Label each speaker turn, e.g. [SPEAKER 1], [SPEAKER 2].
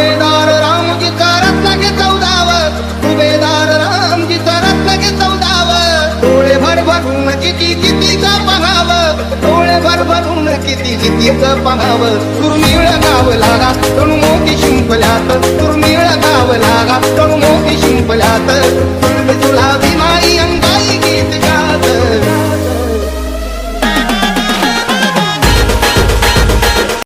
[SPEAKER 1] सुभेदार रामजीचा रत्न घे चौदाव सुभेदार रामजीचा रत्न घे डोळे भर भरून किती कितीच पहाव डोळे भर भरून किती कितीच पहाव दुर्मिळ गाव लागा तणू मोठी शिंपल्यात. दुर्मिळ गाव लागा तणू मोठी शिंपल्यात.